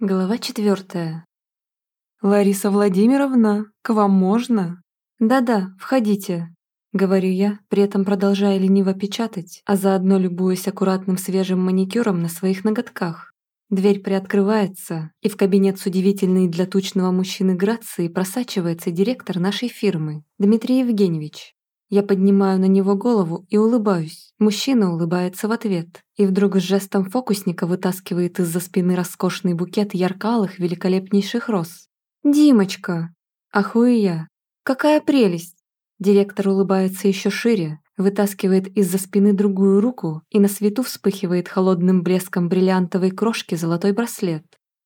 Глава четвертая. «Лариса Владимировна, к вам можно?» «Да-да, входите», — говорю я, при этом продолжая лениво печатать, а заодно любуясь аккуратным свежим маникюром на своих ноготках. Дверь приоткрывается, и в кабинет с удивительной для тучного мужчины грацией просачивается директор нашей фирмы, Дмитрий Евгеньевич. Я поднимаю на него голову и улыбаюсь. Мужчина улыбается в ответ. И вдруг с жестом фокусника вытаскивает из-за спины роскошный букет ярко-алых великолепнейших роз. «Димочка!» Ахую я. «Какая прелесть!» Директор улыбается еще шире, вытаскивает из-за спины другую руку и на свету вспыхивает холодным блеском бриллиантовой крошки золотой браслет.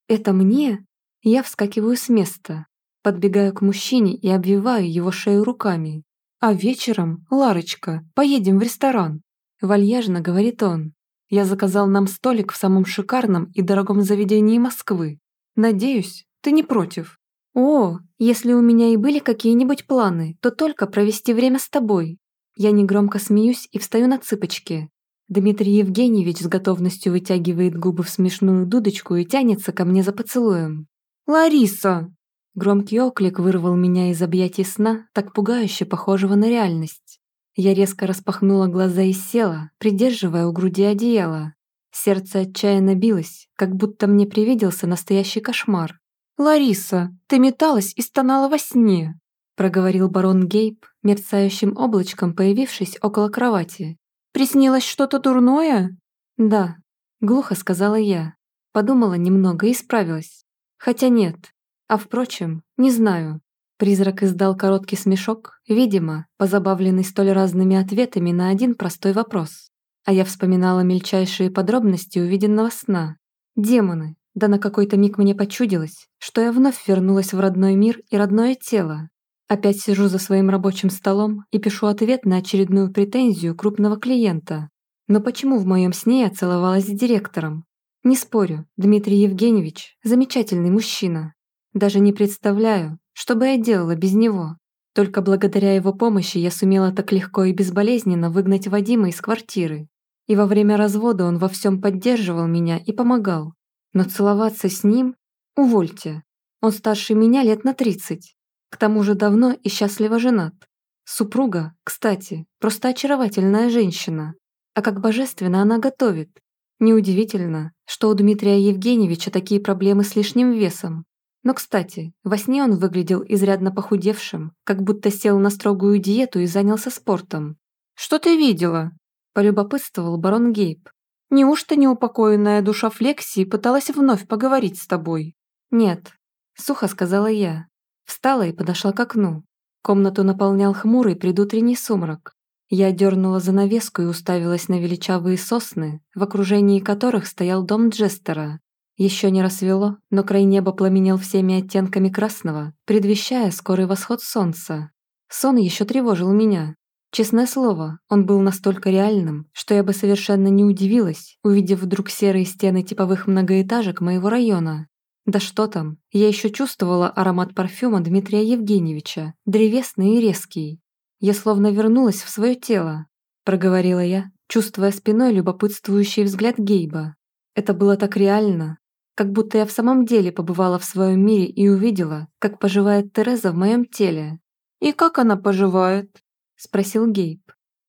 «Это мне?» Я вскакиваю с места, подбегаю к мужчине и обвиваю его шею руками. «А вечером, Ларочка, поедем в ресторан», – вальяжно говорит он. «Я заказал нам столик в самом шикарном и дорогом заведении Москвы. Надеюсь, ты не против?» «О, если у меня и были какие-нибудь планы, то только провести время с тобой». Я негромко смеюсь и встаю на цыпочки. Дмитрий Евгеньевич с готовностью вытягивает губы в смешную дудочку и тянется ко мне за поцелуем. «Лариса!» Громкий оклик вырвал меня из объятий сна, так пугающе похожего на реальность. Я резко распахнула глаза и села, придерживая у груди одеяло. Сердце отчаянно билось, как будто мне привиделся настоящий кошмар. «Лариса, ты металась и стонала во сне», проговорил барон Гейб, мерцающим облачком появившись около кровати. «Приснилось что-то дурное?» «Да», — глухо сказала я. Подумала немного и справилась. Хотя нет, а впрочем, не знаю. Призрак издал короткий смешок, видимо, позабавленный столь разными ответами на один простой вопрос. А я вспоминала мельчайшие подробности увиденного сна. Демоны, да на какой-то миг мне почудилось, что я вновь вернулась в родной мир и родное тело. Опять сижу за своим рабочим столом и пишу ответ на очередную претензию крупного клиента. Но почему в моем сне я целовалась с директором? Не спорю, Дмитрий Евгеньевич – замечательный мужчина. Даже не представляю, что бы я делала без него. Только благодаря его помощи я сумела так легко и безболезненно выгнать Вадима из квартиры. И во время развода он во всем поддерживал меня и помогал. Но целоваться с ним? Увольте. Он старше меня лет на 30. К тому же давно и счастливо женат. Супруга, кстати, просто очаровательная женщина. А как божественно она готовит. Неудивительно, что у Дмитрия Евгеньевича такие проблемы с лишним весом. Но, кстати, во сне он выглядел изрядно похудевшим, как будто сел на строгую диету и занялся спортом. «Что ты видела?» – полюбопытствовал барон Гейб. «Неужто неупокоенная душа Флексии пыталась вновь поговорить с тобой?» «Нет», – сухо сказала я. Встала и подошла к окну. Комнату наполнял хмурый предутренний сумрак. Я дернула занавеску и уставилась на величавые сосны, в окружении которых стоял дом Джестера, еще не рассвело, но край неба пламенел всеми оттенками красного, предвещая скорый восход солнца. Сон еще тревожил меня. Честное слово, он был настолько реальным, что я бы совершенно не удивилась, увидев вдруг серые стены типовых многоэтажек моего района. Да что там, я еще чувствовала аромат парфюма Дмитрия Евгеньевича, древесный и резкий. Я словно вернулась в свое тело, проговорила я, чувствуя спиной любопытствующий взгляд Гейба. Это было так реально, как будто я в самом деле побывала в своем мире и увидела, как поживает Тереза в моем теле. «И как она поживает?» – спросил Гейб.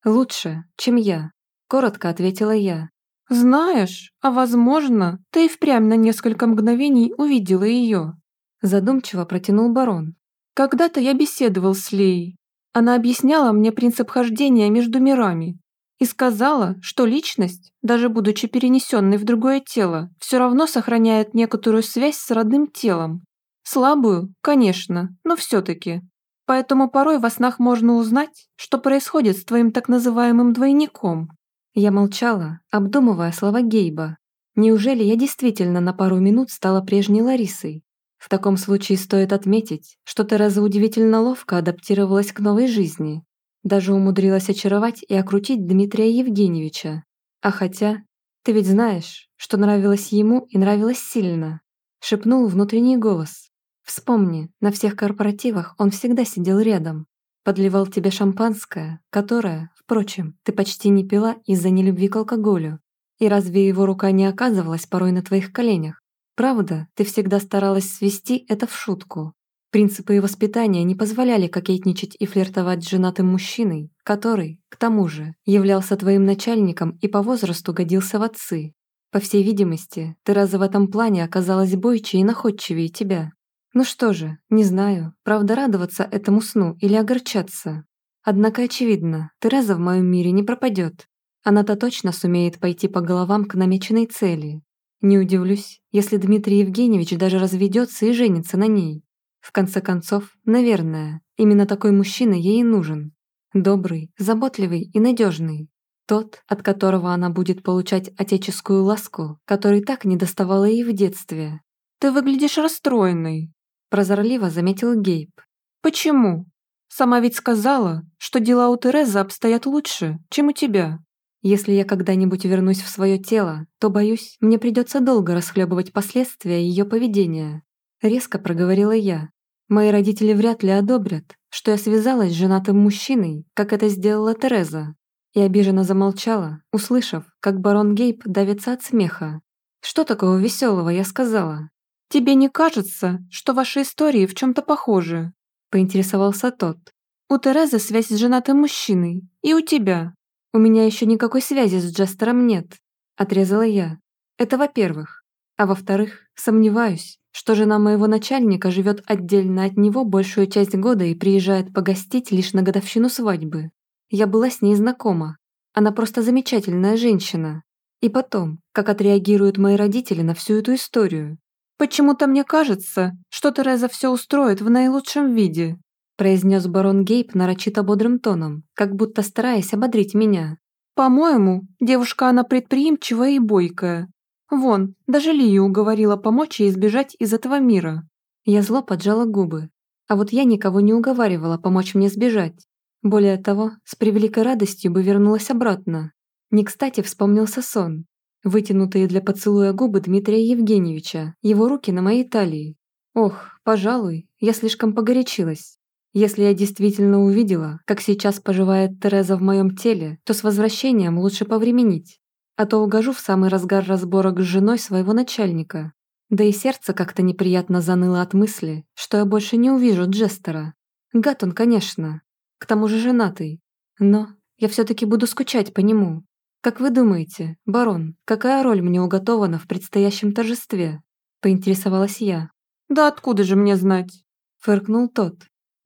«Лучше, чем я», – коротко ответила я. «Знаешь, а возможно, ты и впрямь на несколько мгновений увидела ее», – задумчиво протянул барон. «Когда-то я беседовал с Леей. Она объясняла мне принцип хождения между мирами, и сказала, что личность, даже будучи перенесенной в другое тело, все равно сохраняет некоторую связь с родным телом. Слабую, конечно, но все-таки. Поэтому порой во снах можно узнать, что происходит с твоим так называемым двойником. Я молчала, обдумывая слова Гейба. Неужели я действительно на пару минут стала прежней Ларисой? В таком случае стоит отметить, что Тереза удивительно ловко адаптировалась к новой жизни, даже умудрилась очаровать и окрутить Дмитрия Евгеньевича. А хотя, ты ведь знаешь, что нравилось ему и нравилось сильно. Шепнул внутренний голос. Вспомни, на всех корпоративах он всегда сидел рядом. Подливал тебе шампанское, которое, впрочем, ты почти не пила из-за нелюбви к алкоголю. И разве его рука не оказывалась порой на твоих коленях? Правда, ты всегда старалась свести это в шутку. Принципы и воспитания не позволяли кокетничать и флиртовать с женатым мужчиной, который, к тому же, являлся твоим начальником и по возрасту годился в отцы. По всей видимости, Тереза в этом плане оказалась бойче и находчивее тебя. Ну что же, не знаю, правда радоваться этому сну или огорчаться. Однако очевидно, Тереза в моем мире не пропадет. Она-то точно сумеет пойти по головам к намеченной цели. Не удивлюсь, если Дмитрий Евгеньевич даже разведется и женится на ней. В конце концов, наверное, именно такой мужчина ей и нужен. Добрый, заботливый и надежный. Тот, от которого она будет получать отеческую ласку, которой так не доставала ей в детстве. «Ты выглядишь расстроенной», – прозорливо заметил Гейб. «Почему? Сама ведь сказала, что дела у Терезы обстоят лучше, чем у тебя». Если я когда-нибудь вернусь в свое тело, то, боюсь, мне придется долго расхлебывать последствия ее поведения. Резко проговорила я. Мои родители вряд ли одобрят, что я связалась с женатым мужчиной, как это сделала Тереза. И обиженно замолчала, услышав, как барон Гейб давится от смеха. Что такого веселого я сказала? «Тебе не кажется, что ваши истории в чем-то похожи?» поинтересовался тот. «У Терезы связь с женатым мужчиной, и у тебя». «У меня еще никакой связи с Джестером нет», отрезала я. «Это во-первых. А во-вторых, сомневаюсь, что жена моего начальника живет отдельно от него большую часть года и приезжает погостить лишь на годовщину свадьбы. Я была с ней знакома. Она просто замечательная женщина. И потом, как отреагируют мои родители на всю эту историю. «Почему-то мне кажется, что Тереза все устроит в наилучшем виде», произнес барон Гейб нарочито бодрым тоном, как будто стараясь ободрить меня. «По-моему, девушка она предприимчивая и бойкая, Вон, даже Лию уговорила помочь ей избежать из этого мира. Я зло поджала губы. А вот я никого не уговаривала помочь мне сбежать. Более того, с превеликой радостью бы вернулась обратно. Не кстати вспомнился сон. Вытянутые для поцелуя губы Дмитрия Евгеньевича, его руки на моей талии. Ох, пожалуй, я слишком погорячилась. Если я действительно увидела, как сейчас поживает Тереза в моем теле, то с возвращением лучше повременить а то угожу в самый разгар разборок с женой своего начальника. Да и сердце как-то неприятно заныло от мысли, что я больше не увижу Джестера. Гад он, конечно, к тому же женатый. Но я все-таки буду скучать по нему. Как вы думаете, барон, какая роль мне уготована в предстоящем торжестве? Поинтересовалась я. Да откуда же мне знать? Фыркнул тот.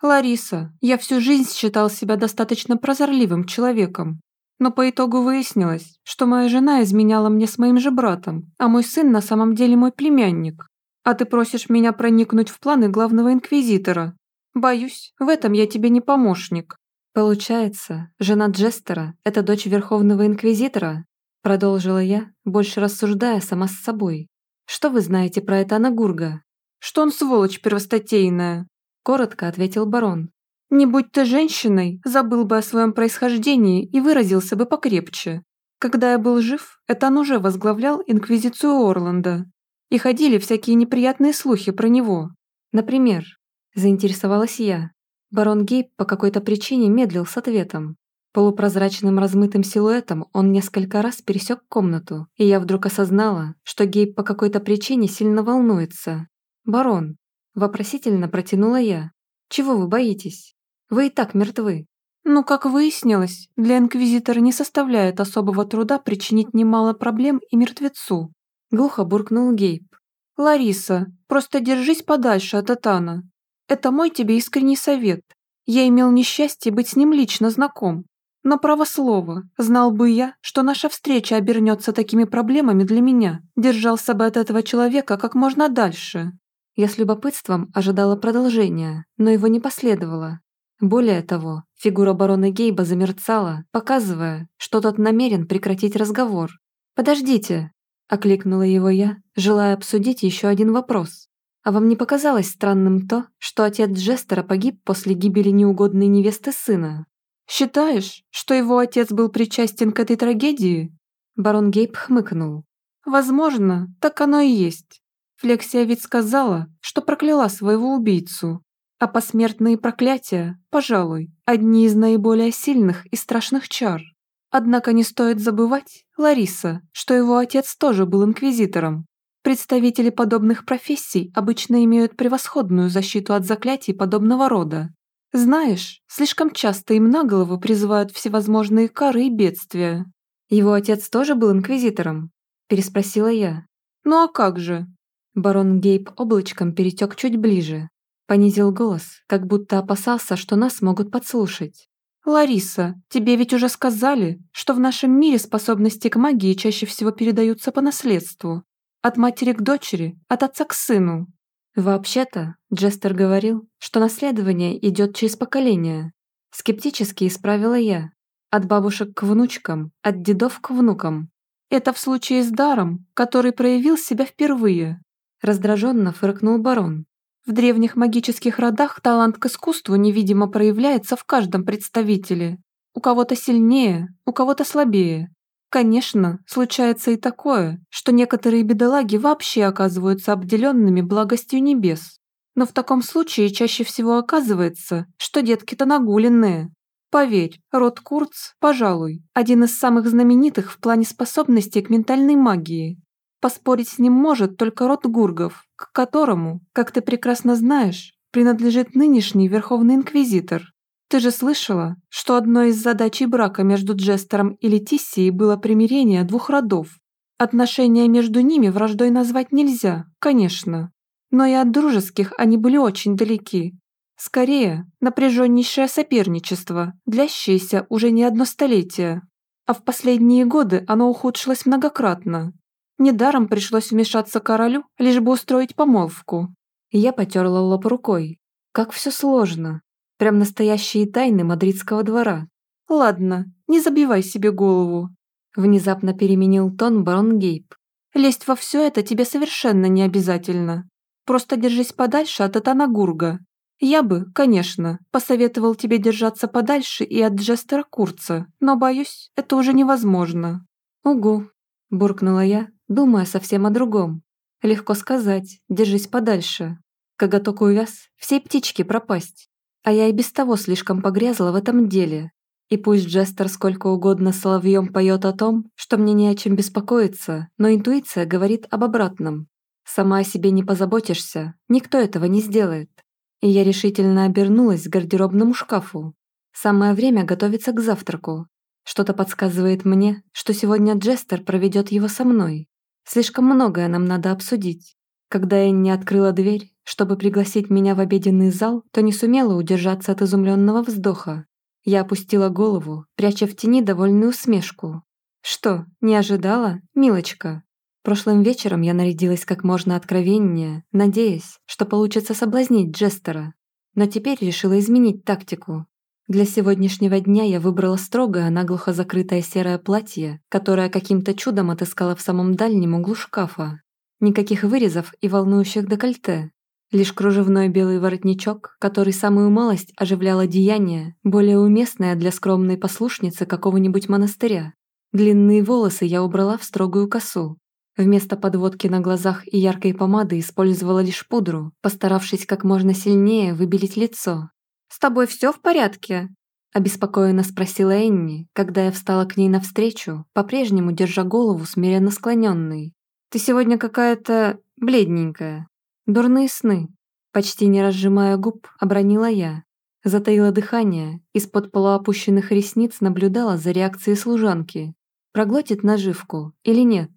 Лариса, я всю жизнь считал себя достаточно прозорливым человеком, но по итогу выяснилось, что моя жена изменяла мне с моим же братом, а мой сын на самом деле мой племянник. А ты просишь меня проникнуть в планы главного инквизитора. Боюсь, в этом я тебе не помощник. Получается, жена Джестера – это дочь Верховного Инквизитора? Продолжила я, больше рассуждая сама с собой. Что вы знаете про это Анагурга? Что он сволочь первостатейная. Коротко ответил барон. Не будь ты женщиной, забыл бы о своем происхождении и выразился бы покрепче. Когда я был жив, это он уже возглавлял Инквизицию Орланда. И ходили всякие неприятные слухи про него. Например, заинтересовалась я. Барон Гейб по какой-то причине медлил с ответом. Полупрозрачным размытым силуэтом он несколько раз пересек комнату, и я вдруг осознала, что Гейб по какой-то причине сильно волнуется. «Барон», – вопросительно протянула я, – «чего вы боитесь?» Вы и так мертвы. Ну, как выяснилось, для Инквизитора не составляет особого труда причинить немало проблем и мертвецу. Глухо буркнул Гейб. Лариса, просто держись подальше от Этана. Это мой тебе искренний совет. Я имел несчастье быть с ним лично знаком. Но право слово, знал бы я, что наша встреча обернется такими проблемами для меня, держался бы от этого человека как можно дальше. Я с любопытством ожидала продолжения, но его не последовало. Более того, фигура барона Гейба замерцала, показывая, что тот намерен прекратить разговор. «Подождите!» – окликнула его я, желая обсудить еще один вопрос. «А вам не показалось странным то, что отец Джестера погиб после гибели неугодной невесты сына?» «Считаешь, что его отец был причастен к этой трагедии?» Барон Гейб хмыкнул. «Возможно, так оно и есть. Флексия ведь сказала, что прокляла своего убийцу, а посмертные проклятия, пожалуй, одни из наиболее сильных и страшных чар. Однако не стоит забывать, Лариса, что его отец тоже был инквизитором. Представители подобных профессий обычно имеют превосходную защиту от заклятий подобного рода. Знаешь, слишком часто им на голову призывают всевозможные кары и бедствия. Его отец тоже был инквизитором? Переспросила я. Ну а как же? Барон Гейб облачком перетек чуть ближе. Понизил голос, как будто опасался, что нас могут подслушать. «Лариса, тебе ведь уже сказали, что в нашем мире способности к магии чаще всего передаются по наследству. От матери к дочери, от отца к сыну». «Вообще-то, Джестер говорил, что наследование идет через поколения. Скептически исправила я. От бабушек к внучкам, от дедов к внукам. Это в случае с даром, который проявил себя впервые. Раздраженно фыркнул барон. В древних магических родах талант к искусству невидимо проявляется в каждом представителе. У кого-то сильнее, у кого-то слабее. Конечно, случается и такое, что некоторые бедолаги вообще оказываются обделенными благостью небес. Но в таком случае чаще всего оказывается, что детки-то нагуленные. Поверь, род Курц, пожалуй, один из самых знаменитых в плане способностей к ментальной магии. Поспорить с ним может только род Гургов, к которому, как ты прекрасно знаешь, принадлежит нынешний Верховный Инквизитор. Ты же слышала, что одной из задач брака между Джестером и Летиссией было примирение двух родов. Отношения между ними враждой назвать нельзя, конечно. Но и от дружеских они были очень далеки. Скорее, напряженнейшее соперничество, длящееся уже не одно столетие. А в последние годы оно ухудшилось многократно, Недаром пришлось вмешаться королю, лишь бы устроить помолвку. Я потерла лоб рукой. Как все сложно. Прям настоящие тайны мадридского двора. Ладно, не забивай себе голову. Внезапно переменил тон барон Гейб. Лезть во все это тебе совершенно не обязательно. Просто держись подальше от Атанагурга. Я бы, конечно, посоветовал тебе держаться подальше и от Джестера Курца, но, боюсь, это уже невозможно. Угу, буркнула я, думая совсем о другом. Легко сказать, держись подальше. Коготок увяз, все птички пропасть. А я и без того слишком погрязла в этом деле. И пусть Джестер сколько угодно соловьем поет о том, что мне не о чем беспокоиться, но интуиция говорит об обратном. Сама о себе не позаботишься, никто этого не сделает. И я решительно обернулась к гардеробному шкафу. Самое время готовиться к завтраку. Что-то подсказывает мне, что сегодня Джестер проведет его со мной. Слишком многое нам надо обсудить. Когда я не открыла дверь, чтобы пригласить меня в обеденный зал, то не сумела удержаться от изумленного вздоха. Я опустила голову, пряча в тени довольную усмешку. «Что, не ожидала, милочка?» Прошлым вечером я нарядилась как можно откровеннее, надеясь, что получится соблазнить Джестера. Но теперь решила изменить тактику. Для сегодняшнего дня я выбрала строгое, наглухо закрытое серое платье, которое каким-то чудом отыскала в самом дальнем углу шкафа. Никаких вырезов и волнующих декольте. Лишь кружевной белый воротничок, который самую малость оживлял одеяние, более уместное для скромной послушницы какого-нибудь монастыря. Длинные волосы я убрала в строгую косу. Вместо подводки на глазах и яркой помады использовала лишь пудру, постаравшись как можно сильнее выбелить лицо, «С тобой все в порядке?» Обеспокоенно спросила Энни, когда я встала к ней навстречу, по-прежнему держа голову смиренно склоненной. «Ты сегодня какая-то бледненькая. Дурные сны». Почти не разжимая губ, обронила я. Затаила дыхание, из-под полуопущенных ресниц наблюдала за реакцией служанки. Проглотит наживку или нет?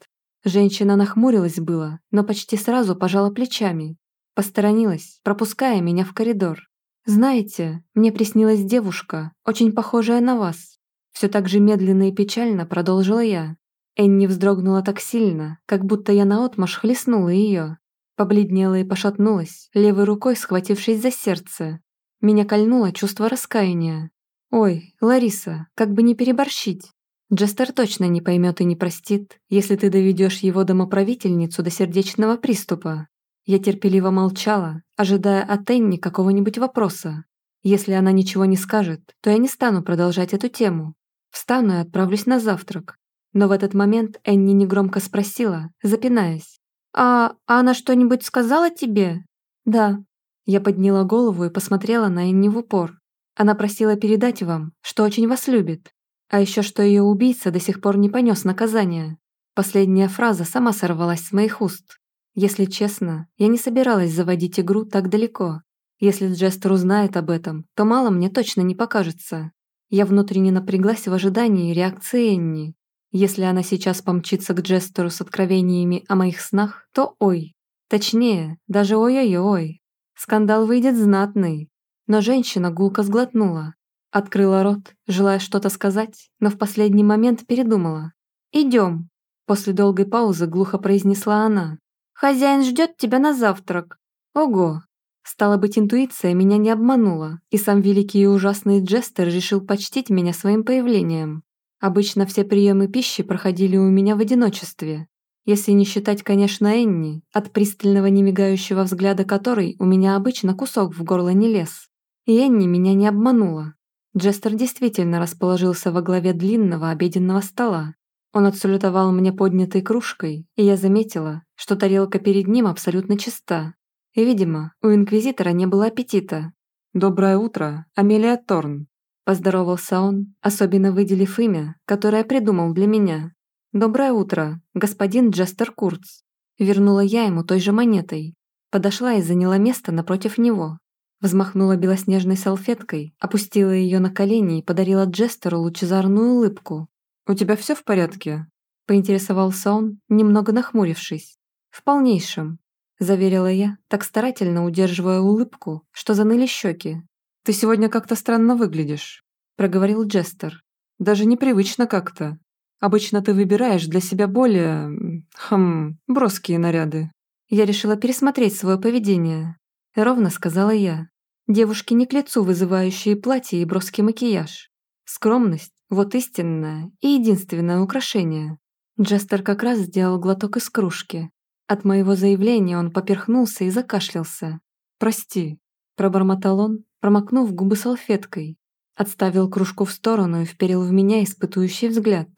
Женщина нахмурилась было, но почти сразу пожала плечами. Посторонилась, пропуская меня в коридор. «Знаете, мне приснилась девушка, очень похожая на вас». Все так же медленно и печально продолжила я. Энни вздрогнула так сильно, как будто я наотмашь хлестнула ее. Побледнела и пошатнулась, левой рукой схватившись за сердце. Меня кольнуло чувство раскаяния. «Ой, Лариса, как бы не переборщить. Джестер точно не поймет и не простит, если ты доведешь его домоправительницу до сердечного приступа. Я терпеливо молчала, ожидая от Энни какого-нибудь вопроса. Если она ничего не скажет, то я не стану продолжать эту тему. Встану и отправлюсь на завтрак. Но в этот момент Энни негромко спросила, запинаясь. «А, а она что-нибудь сказала тебе?» «Да». Я подняла голову и посмотрела на Энни в упор. Она просила передать вам, что очень вас любит. А еще что ее убийца до сих пор не понес наказания. Последняя фраза сама сорвалась с моих уст. Если честно, я не собиралась заводить игру так далеко. Если Джестер узнает об этом, то мало мне точно не покажется. Я внутренне напряглась в ожидании реакции Энни. Если она сейчас помчится к Джестеру с откровениями о моих снах, то ой. Точнее, даже ой-ой-ой. Скандал выйдет знатный. Но женщина гулко сглотнула. Открыла рот, желая что-то сказать, но в последний момент передумала. «Идем», – после долгой паузы глухо произнесла она. «Хозяин ждет тебя на завтрак». Ого, Стало быть, интуиция меня не обманула, и сам великий и ужасный Джестер решил почтить меня своим появлением. Обычно все приемы пищи проходили у меня в одиночестве. Если не считать, конечно, Энни, от пристального немигающего взгляда которой у меня обычно кусок в горло не лез. И Энни меня не обманула. Джестер действительно расположился во главе длинного обеденного стола. Он отсалютовал мне поднятой кружкой, и я заметила, что тарелка перед ним абсолютно чиста, и, видимо, у Инквизитора не было аппетита. «Доброе утро, Амелия Торн», – поздоровался он, особенно выделив имя, которое придумал для меня. «Доброе утро, господин Джестер Курц». Вернула я ему той же монетой. Подошла и заняла место напротив него. Взмахнула белоснежной салфеткой, опустила ее на колени и подарила Джестеру лучезарную улыбку. «У тебя все в порядке?» – поинтересовался он, немного нахмурившись. «В полнейшем заверила я, так старательно удерживая улыбку, что заныли щеки. «Ты сегодня как-то странно выглядишь», – проговорил Джестер. «Даже непривычно как-то. Обычно ты выбираешь для себя более... хм... броские наряды». Я решила пересмотреть свое поведение. Ровно сказала я. Девушки не к лицу вызывающие платье и броский макияж. Скромность – вот истинное и единственное украшение. Джестер как раз сделал глоток из кружки, от моего заявления он поперхнулся и закашлялся. «Прости», – пробормотал он, промокнув губы салфеткой. Отставил кружку в сторону и вперил в меня испытующий взгляд.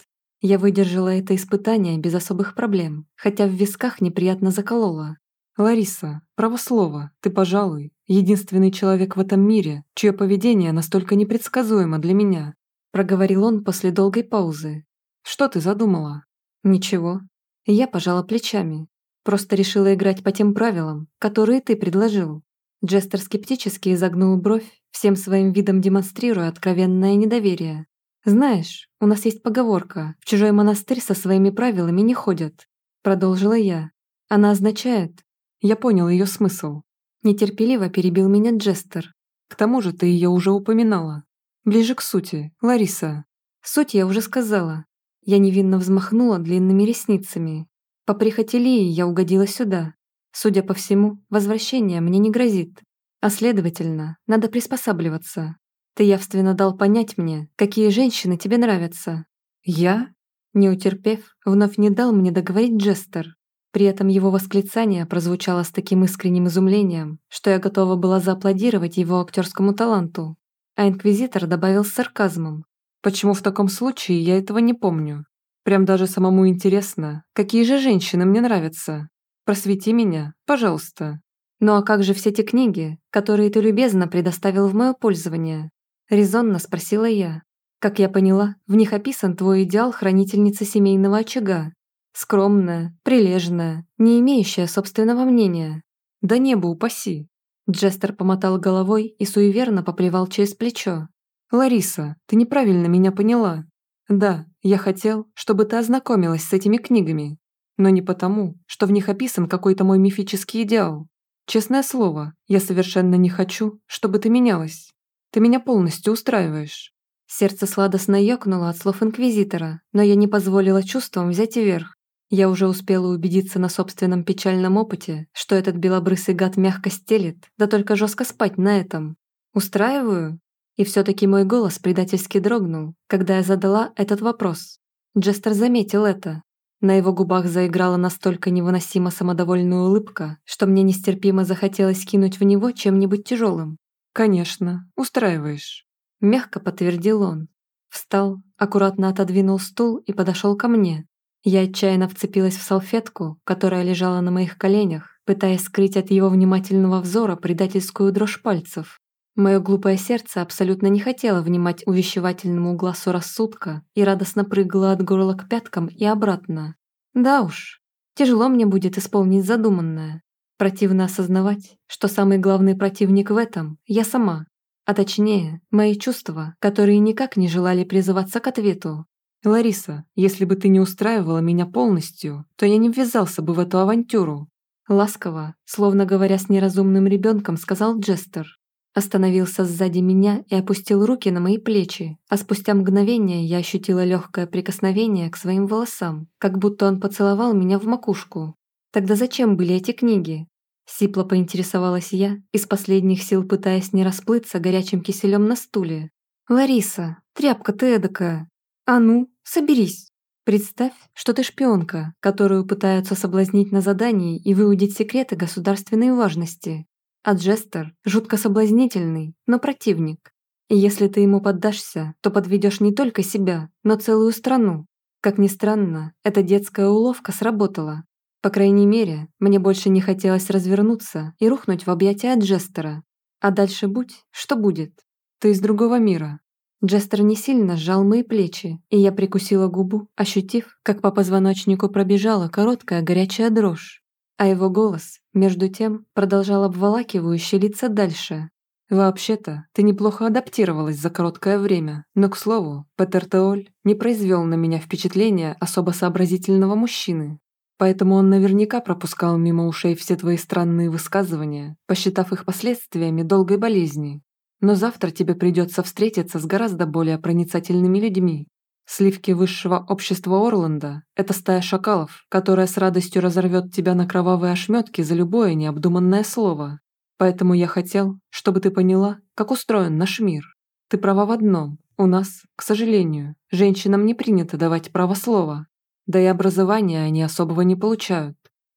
Я выдержала это испытание без особых проблем, хотя в висках неприятно заколола. «Лариса, право слово, ты, пожалуй, единственный человек в этом мире, чье поведение настолько непредсказуемо для меня», проговорил он после долгой паузы. «Что ты задумала?» «Ничего». Я пожала плечами. Просто решила играть по тем правилам, которые ты предложил». Джестер скептически изогнул бровь, всем своим видом демонстрируя откровенное недоверие. «Знаешь, у нас есть поговорка «в чужой монастырь со своими правилами не ходят», продолжила я. Она означает «я понял ее смысл». Нетерпеливо перебил меня Джестер. «К тому же ты ее уже упоминала. Ближе к сути, Лариса». «Суть я уже сказала». Я невинно взмахнула длинными ресницами, по прихоти Лии я угодила сюда. Судя по всему, возвращение мне не грозит. А следовательно, надо приспосабливаться. Ты явственно дал понять мне, какие женщины тебе нравятся. Я? Не утерпев, вновь не дал мне договорить Джестер. При этом его восклицание прозвучало с таким искренним изумлением, что я готова была зааплодировать его актерскому таланту. А инквизитор добавил с сарказмом. «Почему в таком случае я этого не помню?» Прям даже самому интересно, какие же женщины мне нравятся. Просвети меня, пожалуйста. Ну а как же все те книги, которые ты любезно предоставил в мое пользование? Резонно спросила я. Как я поняла, в них описан твой идеал хранительницы семейного очага. Скромная, прилежная, не имеющая собственного мнения. Да небо упаси. Джестер помотал головой и суеверно поплевал через плечо. «Лариса, ты неправильно меня поняла. Да, я хотел, чтобы ты ознакомилась с этими книгами, но не потому, что в них описан какой-то мой мифический идеал. Честное слово, я совершенно не хочу, чтобы ты менялась. Ты меня полностью устраиваешь». Сердце сладостно ёкнуло от слов Инквизитора, но я не позволила чувствам взять верх. Я уже успела убедиться на собственном печальном опыте, что этот белобрысый гад мягко стелит, да только жестко спать на этом. Устраиваю? И все-таки мой голос предательски дрогнул, когда я задала этот вопрос. Джестер заметил это. На его губах заиграла настолько невыносимо самодовольная улыбка, что мне нестерпимо захотелось кинуть в него чем-нибудь тяжелым. «Конечно, устраиваешь», – мягко подтвердил он. Встал, аккуратно отодвинул стул и подошел ко мне. Я отчаянно вцепилась в салфетку, которая лежала на моих коленях, пытаясь скрыть от его внимательного взора предательскую дрожь пальцев. Мое глупое сердце абсолютно не хотело внимать увещевательному глазу рассудка и радостно прыгало от горла к пяткам и обратно. Да уж, Тяжело мне будет исполнить задуманное. Противно осознавать, что самый главный противник в этом – я сама. А точнее, мои чувства, которые никак не желали призываться к ответу. «Лариса, если бы ты не устраивала меня полностью, то я не ввязался бы в эту авантюру». Ласково, словно говоря с неразумным ребенком, сказал Джестер. Остановился сзади меня и опустил руки на мои плечи, а спустя мгновение я ощутила легкое прикосновение к своим волосам, как будто он поцеловал меня в макушку. Тогда зачем были эти книги? Сипло поинтересовалась я, из последних сил пытаясь не расплыться горячим киселем на стуле. «Лариса, тряпка ты эдакая! А ну, соберись!» Представь, что ты шпионка, которую пытаются соблазнить на задании и выудить секреты государственной важности. А Джестер жутко соблазнительный, но противник. И если ты ему поддашься, то подведешь не только себя, но целую страну. Как ни странно, эта детская уловка сработала. По крайней мере, мне больше не хотелось развернуться и рухнуть в объятия Джестера. А дальше будь, что будет. Ты из другого мира. Джестер не сильно сжал мои плечи, и я прикусила губу, ощутив, как по позвоночнику пробежала короткая горячая дрожь. А его голос, между тем, продолжал обволакивающе лица дальше. «Вообще-то, ты неплохо адаптировалась за короткое время, но, к слову, Петер Теоль не произвел на меня впечатления особо сообразительного мужчины. Поэтому он наверняка пропускал мимо ушей все твои странные высказывания, посчитав их последствиями долгой болезни. Но завтра тебе придется встретиться с гораздо более проницательными людьми. Сливки высшего общества Орланда – это стая шакалов, которая с радостью разорвет тебя на кровавые ошметки за любое необдуманное слово. Поэтому я хотел, чтобы ты поняла, как устроен наш мир. Ты права в одном. У нас, к сожалению, женщинам не принято давать право слова. Да и образования они особого не получают.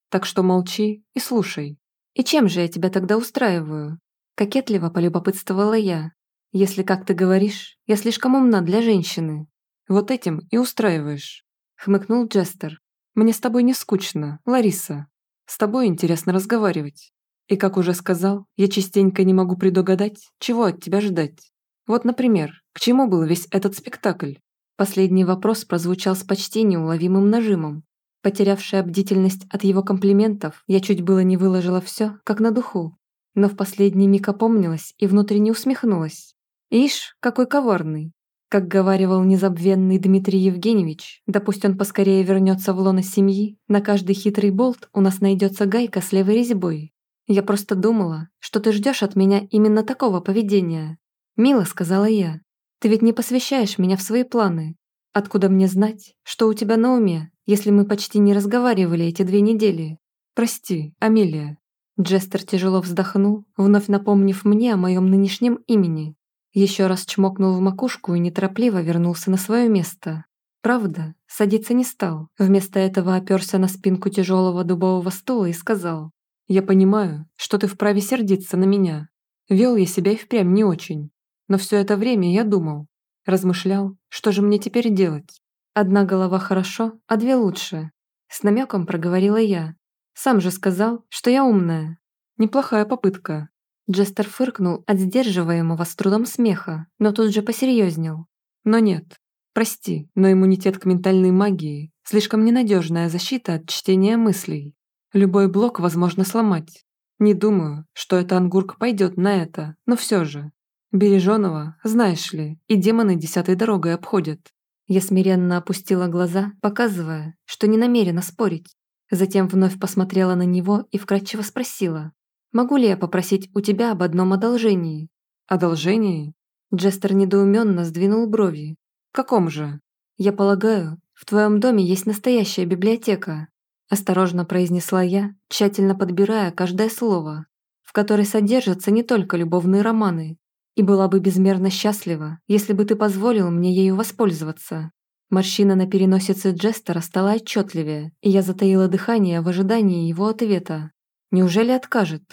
Так что молчи и слушай. И чем же я тебя тогда устраиваю? Кокетливо полюбопытствовала я. Если, как ты говоришь, я слишком умна для женщины. Вот этим и устраиваешь. Хмыкнул Джестер. Мне с тобой не скучно, Лариса. С тобой интересно разговаривать. И, как уже сказал, я частенько не могу предугадать, чего от тебя ждать. Вот, например, к чему был весь этот спектакль? Последний вопрос прозвучал с почти неуловимым нажимом. Потерявшая бдительность от его комплиментов, я чуть было не выложила все, как на духу. Но в последний миг опомнилась и внутренне усмехнулась. Ишь, какой коварный. Как говаривал незабвенный Дмитрий Евгеньевич, да пусть он поскорее вернется в лоно семьи, на каждый хитрый болт у нас найдется гайка с левой резьбой. Я просто думала, что ты ждешь от меня именно такого поведения. Мило, сказала я, ты ведь не посвящаешь меня в свои планы. Откуда мне знать, что у тебя на уме, если мы почти не разговаривали эти две недели? Прости, Амелия». Джестер тяжело вздохнул, вновь напомнив мне о моем нынешнем имени. Еще раз чмокнул в макушку и неторопливо вернулся на свое место. Правда, садиться не стал. Вместо этого оперся на спинку тяжелого дубового стула и сказал, «Я понимаю, что ты вправе сердиться на меня. Вел я себя и впрямь не очень. Но все это время я думал, размышлял, что же мне теперь делать. Одна голова хорошо, а две лучше. С намеком проговорила я. Сам же сказал, что я умная. Неплохая попытка. Джестер фыркнул от сдерживаемого с трудом смеха, но тут же посерьезнел. Но нет. Прости, но иммунитет к ментальной магии – слишком ненадежная защита от чтения мыслей. Любой блок возможно сломать. Не думаю, что эта ангурка пойдет на это, но все же. Береженого, знаешь ли, и демоны десятой дорогой обходят. Я смиренно опустила глаза, показывая, что не намерена спорить. Затем вновь посмотрела на него и вкратчиво спросила, «Могу ли я попросить у тебя об одном одолжении?» «Одолжении?» Джестер недоуменно сдвинул брови. «Каком же?» «Я полагаю, в твоем доме есть настоящая библиотека», осторожно произнесла я, тщательно подбирая каждое слово, в которой содержатся не только любовные романы, и была бы безмерно счастлива, если бы ты позволил мне ею воспользоваться. Морщина на переносице Джестера стала отчетливее, и я затаила дыхание в ожидании его ответа. Неужели откажет?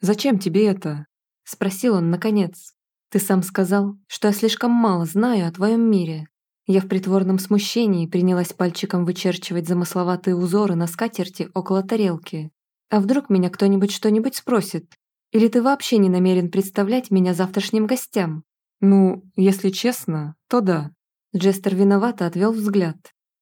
«Зачем тебе это?» – спросил он наконец. «Ты сам сказал, что я слишком мало знаю о твоем мире». Я в притворном смущении принялась пальчиком вычерчивать замысловатые узоры на скатерти около тарелки. А вдруг меня кто-нибудь что-нибудь спросит? Или ты вообще не намерен представлять меня завтрашним гостям?» «Ну, если честно, то да». Джестер виновато отвел взгляд.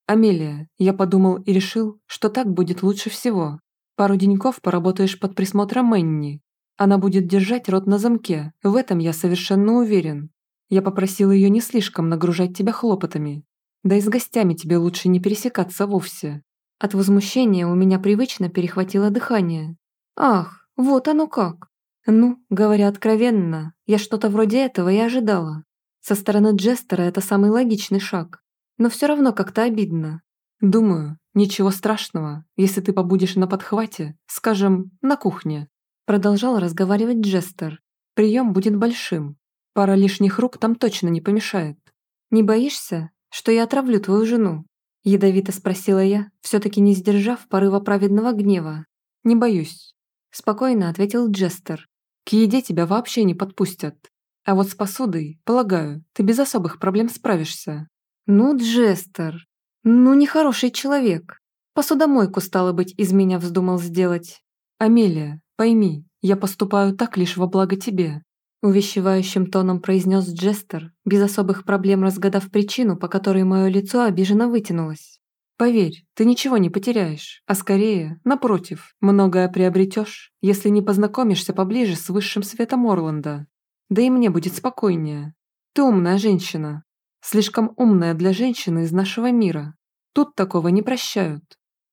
Амелия, я подумал и решил, что так будет лучше всего. Пару деньков поработаешь под присмотром Мэнни. Она будет держать рот на замке, в этом я совершенно уверен. Я попросил ее не слишком нагружать тебя хлопотами. Да и с гостями тебе лучше не пересекаться вовсе. От возмущения у меня привычно перехватило дыхание. Ах, вот оно как. Ну, говоря откровенно, я что-то вроде этого и ожидала. Со стороны Джестера это самый логичный шаг. Но все равно как-то обидно. Думаю, ничего страшного, если ты побудешь на подхвате, скажем, на кухне. Продолжал разговаривать Джестер. Прием будет большим. Пара лишних рук там точно не помешает. Не боишься, что я отравлю твою жену? Ядовито спросила я, все-таки не сдержав порыва праведного гнева. «Не боюсь», – спокойно ответил Джестер. «К еде тебя вообще не подпустят. А вот с посудой, полагаю, ты без особых проблем справишься». «Ну, Джестер, ну нехороший человек. Посудомойку, стало быть, из меня вздумал сделать». «Амелия, пойми, я поступаю так лишь во благо тебе. Увещевающим тоном произнес Джестер, без особых проблем разгадав причину, по которой мое лицо обиженно вытянулось. «Поверь, ты ничего не потеряешь, а скорее, напротив, многое приобретешь, если не познакомишься поближе с высшим светом Орланда. Да и мне будет спокойнее. Ты умная женщина. Слишком умная для женщины из нашего мира. Тут такого не прощают.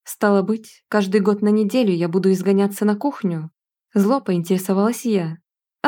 Стало быть, каждый год на неделю я буду изгоняться на кухню?» Зло поинтересовалась я,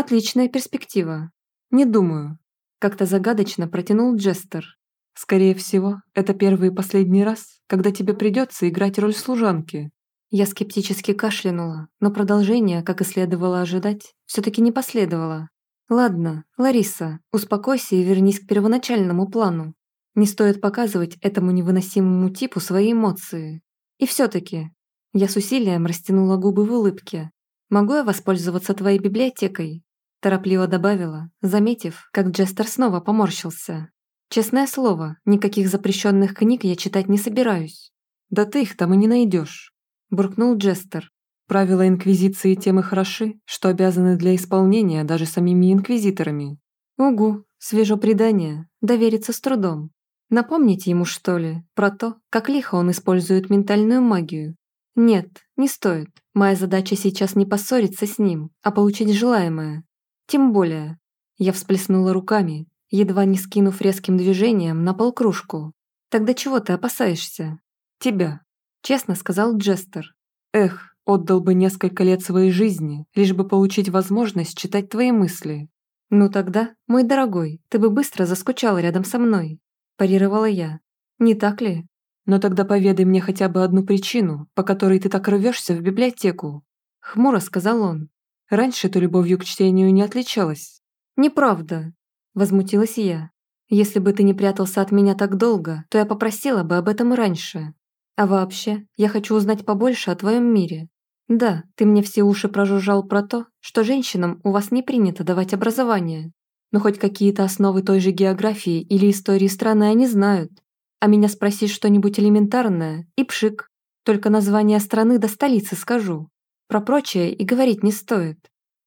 Отличная перспектива. Не думаю. Как-то загадочно протянул Джестер. Скорее всего, это первый и последний раз, когда тебе придется играть роль служанки. Я скептически кашлянула, но продолжение, как и следовало ожидать, все-таки не последовало. Ладно, Лариса, успокойся и вернись к первоначальному плану. Не стоит показывать этому невыносимому типу свои эмоции. И все-таки, я с усилием растянула губы в улыбке. Могу я воспользоваться твоей библиотекой? Торопливо добавила, заметив, как Джестер снова поморщился. «Честное слово, никаких запрещенных книг я читать не собираюсь». «Да ты их там и не найдешь», – буркнул Джестер. «Правила Инквизиции тем и хороши, что обязаны для исполнения даже самими инквизиторами». «Угу, свежо предание, довериться с трудом. Напомните ему, что ли, про то, как лихо он использует ментальную магию. Нет, не стоит. Моя задача сейчас не поссориться с ним, а получить желаемое. Тем более, я всплеснула руками, едва не скинув резким движением на пол кружку. «Тогда чего ты опасаешься?» «Тебя», — честно сказал Джестер. «Эх, отдал бы несколько лет своей жизни, лишь бы получить возможность читать твои мысли». «Ну тогда, мой дорогой, ты бы быстро заскучал рядом со мной», – парировала я. «Не так ли?» «Но тогда поведай мне хотя бы одну причину, по которой ты так рвешься в библиотеку», – хмуро сказал он. Раньше ты любовью к чтению не отличалась». «Неправда», – возмутилась я. «Если бы ты не прятался от меня так долго, то я попросила бы об этом раньше. А вообще, я хочу узнать побольше о твоем мире. Да, ты мне все уши прожужжал про то, что женщинам у вас не принято давать образование. Но хоть какие-то основы той же географии или истории страны они знают. А меня спросить что-нибудь элементарное и пшик. Только название страны до столицы скажу. Про прочее и говорить не стоит.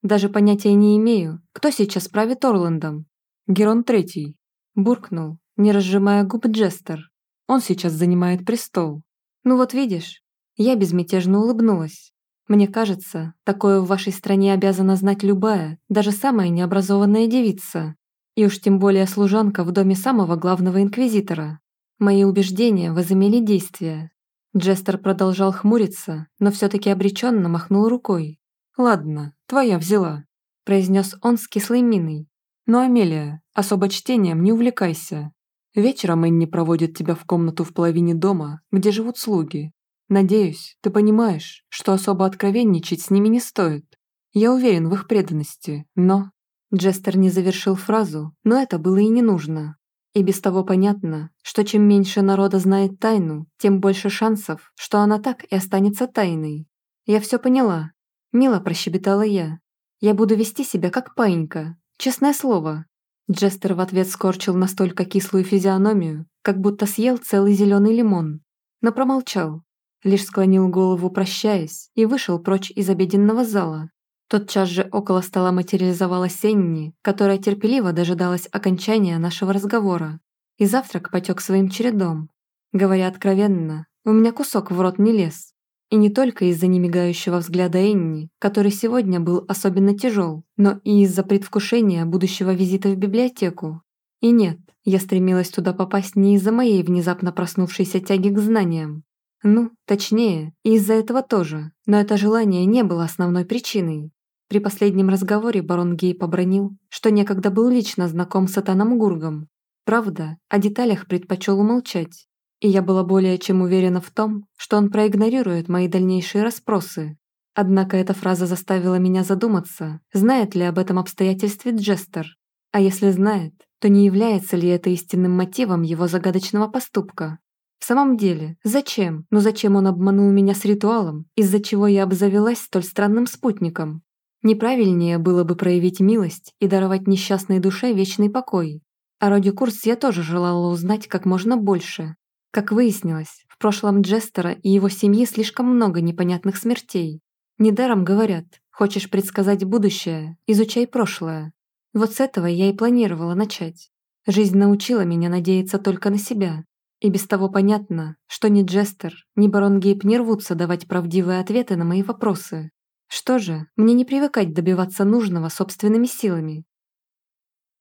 Даже понятия не имею, кто сейчас правит Орландом. Герон Третий. Буркнул, не разжимая губ Джестер. Он сейчас занимает престол. Ну вот видишь, я безмятежно улыбнулась. Мне кажется, такое в вашей стране обязана знать любая, даже самая необразованная девица. И уж тем более служанка в доме самого главного инквизитора. Мои убеждения возымели действие. Джестер продолжал хмуриться, но все-таки обреченно махнул рукой. «Ладно, твоя взяла», – произнес он с кислой миной. «Но, Амелия, особо чтением не увлекайся. Вечером Энни проводит тебя в комнату в половине дома, где живут слуги. Надеюсь, ты понимаешь, что особо откровенничать с ними не стоит. Я уверен в их преданности, но...» Джестер не завершил фразу, но это было и не нужно. И без того понятно, что чем меньше народа знает тайну, тем больше шансов, что она так и останется тайной. Я все поняла. Мило прощебетала я. Я буду вести себя как паинька, честное слово. Джестер в ответ скорчил настолько кислую физиономию, как будто съел целый зеленый лимон. Но промолчал. Лишь склонил голову, прощаясь, и вышел прочь из обеденного зала, Тотчас же около стола материализовалась Сенни, которая терпеливо дожидалась окончания нашего разговора. И завтрак потек своим чередом. Говоря откровенно, у меня кусок в рот не лез. И не только из-за немигающего взгляда Энни, который сегодня был особенно тяжел, но и из-за предвкушения будущего визита в библиотеку. И нет, я стремилась туда попасть не из-за моей внезапно проснувшейся тяги к знаниям. Ну, точнее, из-за этого тоже, но это желание не было основной причиной. При последнем разговоре барон Гей побронил, что некогда был лично знаком с Атаном Гургом. Правда, о деталях предпочел умолчать, и я была более чем уверена в том, что он проигнорирует мои дальнейшие расспросы. Однако эта фраза заставила меня задуматься, знает ли об этом обстоятельстве Джестер. А если знает, то не является ли это истинным мотивом его загадочного поступка? В самом деле, зачем? Но зачем он обманул меня с ритуалом, из-за чего я обзавелась столь странным спутником? Неправильнее было бы проявить милость и даровать несчастной душе вечный покой. О роде курс я тоже желала узнать как можно больше, как выяснилось, в прошлом Джестера и его семьи слишком много непонятных смертей. Недаром говорят, хочешь предсказать будущее, изучай прошлое. Вот с этого я и планировала начать. Жизнь научила меня надеяться только на себя. И без того понятно, что ни Джестер, ни барон Гейб не рвутся давать правдивые ответы на мои вопросы. Что же, мне не привыкать добиваться нужного собственными силами.